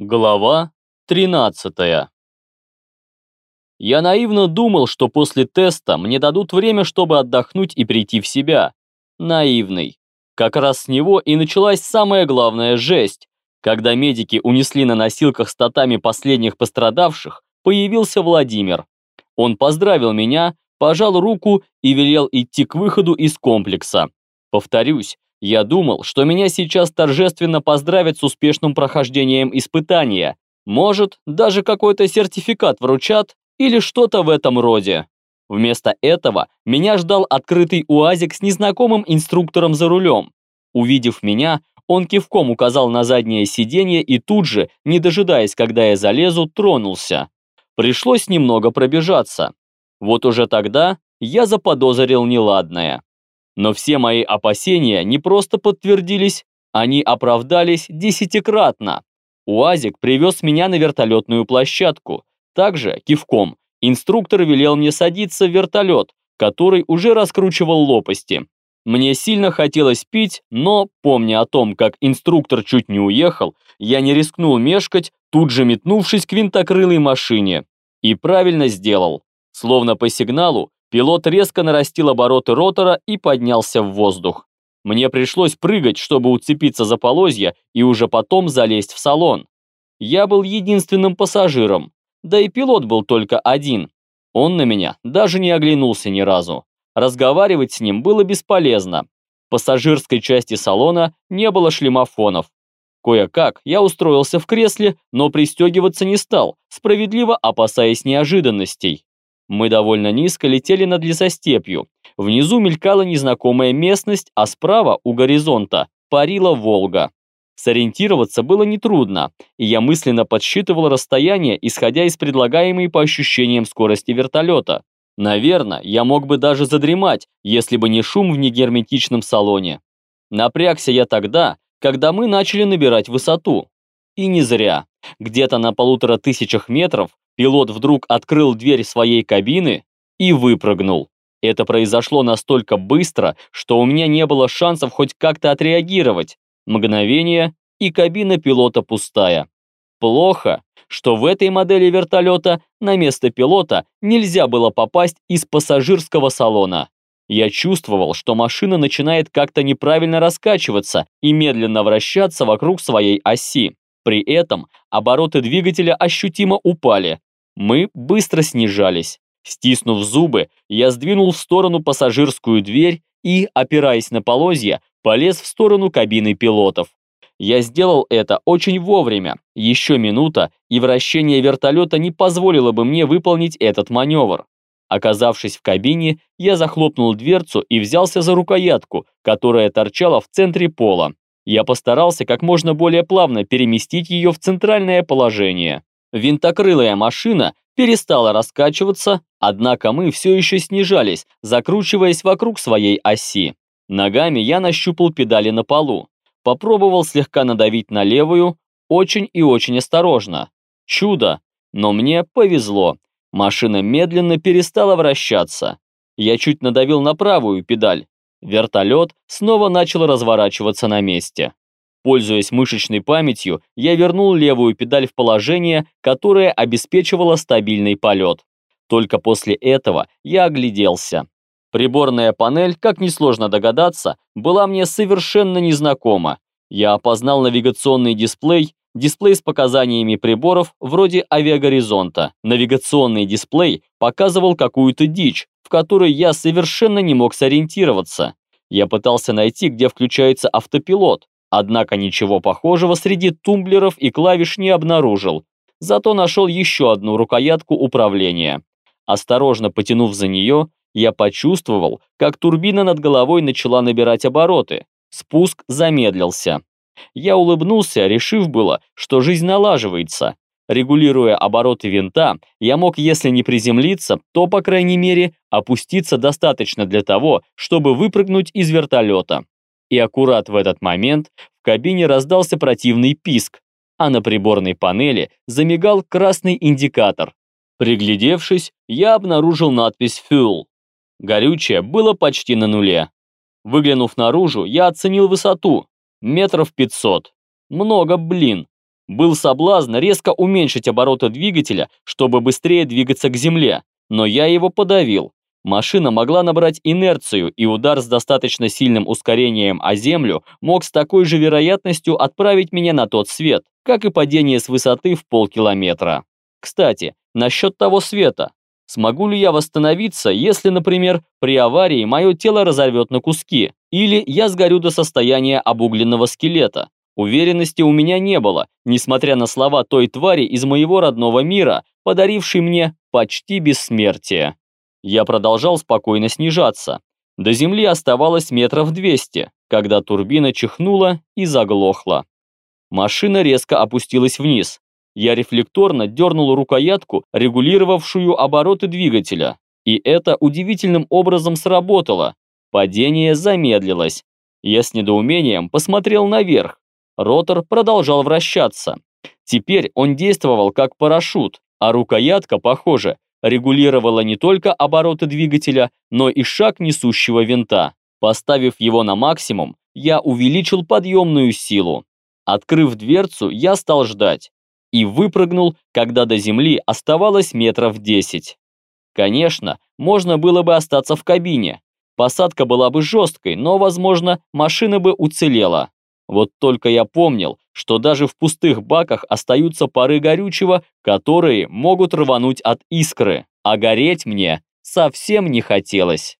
Глава 13 Я наивно думал, что после теста мне дадут время, чтобы отдохнуть и прийти в себя. Наивный. Как раз с него и началась самая главная жесть. Когда медики унесли на носилках статами последних пострадавших, появился Владимир. Он поздравил меня, пожал руку и велел идти к выходу из комплекса. Повторюсь, я думал, что меня сейчас торжественно поздравят с успешным прохождением испытания. Может, даже какой-то сертификат вручат или что-то в этом роде. Вместо этого меня ждал открытый УАЗик с незнакомым инструктором за рулем. Увидев меня, он кивком указал на заднее сиденье и тут же, не дожидаясь, когда я залезу, тронулся. Пришлось немного пробежаться. Вот уже тогда я заподозрил неладное. Но все мои опасения не просто подтвердились, они оправдались десятикратно. УАЗик привез меня на вертолетную площадку. Также, кивком, инструктор велел мне садиться в вертолет, который уже раскручивал лопасти. Мне сильно хотелось пить, но, помня о том, как инструктор чуть не уехал, я не рискнул мешкать, тут же метнувшись к винтокрылой машине. И правильно сделал. Словно по сигналу, Пилот резко нарастил обороты ротора и поднялся в воздух. Мне пришлось прыгать, чтобы уцепиться за полозья и уже потом залезть в салон. Я был единственным пассажиром, да и пилот был только один. Он на меня даже не оглянулся ни разу. Разговаривать с ним было бесполезно. В пассажирской части салона не было шлемофонов. Кое-как я устроился в кресле, но пристегиваться не стал, справедливо опасаясь неожиданностей. Мы довольно низко летели над лесостепью. Внизу мелькала незнакомая местность, а справа, у горизонта, парила Волга. Сориентироваться было нетрудно, и я мысленно подсчитывал расстояние, исходя из предлагаемой по ощущениям скорости вертолета. Наверное, я мог бы даже задремать, если бы не шум в негерметичном салоне. Напрягся я тогда, когда мы начали набирать высоту. И не зря. Где-то на полутора тысячах метров Пилот вдруг открыл дверь своей кабины и выпрыгнул. Это произошло настолько быстро, что у меня не было шансов хоть как-то отреагировать. Мгновение, и кабина пилота пустая. Плохо, что в этой модели вертолета на место пилота нельзя было попасть из пассажирского салона. Я чувствовал, что машина начинает как-то неправильно раскачиваться и медленно вращаться вокруг своей оси. При этом обороты двигателя ощутимо упали, мы быстро снижались. Стиснув зубы, я сдвинул в сторону пассажирскую дверь и, опираясь на полозья, полез в сторону кабины пилотов. Я сделал это очень вовремя. Еще минута, и вращение вертолета не позволило бы мне выполнить этот маневр. Оказавшись в кабине, я захлопнул дверцу и взялся за рукоятку, которая торчала в центре пола. Я постарался как можно более плавно переместить ее в центральное положение. Винтокрылая машина перестала раскачиваться, однако мы все еще снижались, закручиваясь вокруг своей оси. Ногами я нащупал педали на полу. Попробовал слегка надавить на левую, очень и очень осторожно. Чудо! Но мне повезло. Машина медленно перестала вращаться. Я чуть надавил на правую педаль. Вертолет снова начал разворачиваться на месте. Пользуясь мышечной памятью, я вернул левую педаль в положение, которое обеспечивало стабильный полет. Только после этого я огляделся. Приборная панель, как несложно догадаться, была мне совершенно незнакома. Я опознал навигационный дисплей, дисплей с показаниями приборов вроде авиагоризонта. Навигационный дисплей показывал какую-то дичь, в которой я совершенно не мог сориентироваться. Я пытался найти, где включается автопилот, Однако ничего похожего среди тумблеров и клавиш не обнаружил, зато нашел еще одну рукоятку управления. Осторожно потянув за нее, я почувствовал, как турбина над головой начала набирать обороты. Спуск замедлился. Я улыбнулся, решив было, что жизнь налаживается. Регулируя обороты винта, я мог, если не приземлиться, то, по крайней мере, опуститься достаточно для того, чтобы выпрыгнуть из вертолета и аккурат в этот момент в кабине раздался противный писк, а на приборной панели замигал красный индикатор. Приглядевшись, я обнаружил надпись «Fuel». Горючее было почти на нуле. Выглянув наружу, я оценил высоту. Метров пятьсот. Много, блин. Был соблазн резко уменьшить обороты двигателя, чтобы быстрее двигаться к земле, но я его подавил. Машина могла набрать инерцию, и удар с достаточно сильным ускорением о землю мог с такой же вероятностью отправить меня на тот свет, как и падение с высоты в полкилометра. Кстати, насчет того света. Смогу ли я восстановиться, если, например, при аварии мое тело разорвет на куски, или я сгорю до состояния обугленного скелета? Уверенности у меня не было, несмотря на слова той твари из моего родного мира, подарившей мне почти бессмертие. Я продолжал спокойно снижаться. До земли оставалось метров 200, когда турбина чихнула и заглохла. Машина резко опустилась вниз. Я рефлекторно дернул рукоятку, регулировавшую обороты двигателя. И это удивительным образом сработало. Падение замедлилось. Я с недоумением посмотрел наверх. Ротор продолжал вращаться. Теперь он действовал как парашют, а рукоятка, похоже, регулировала не только обороты двигателя, но и шаг несущего винта. Поставив его на максимум, я увеличил подъемную силу. Открыв дверцу, я стал ждать. И выпрыгнул, когда до земли оставалось метров 10. Конечно, можно было бы остаться в кабине. Посадка была бы жесткой, но, возможно, машина бы уцелела. Вот только я помнил, что даже в пустых баках остаются пары горючего, которые могут рвануть от искры, а гореть мне совсем не хотелось.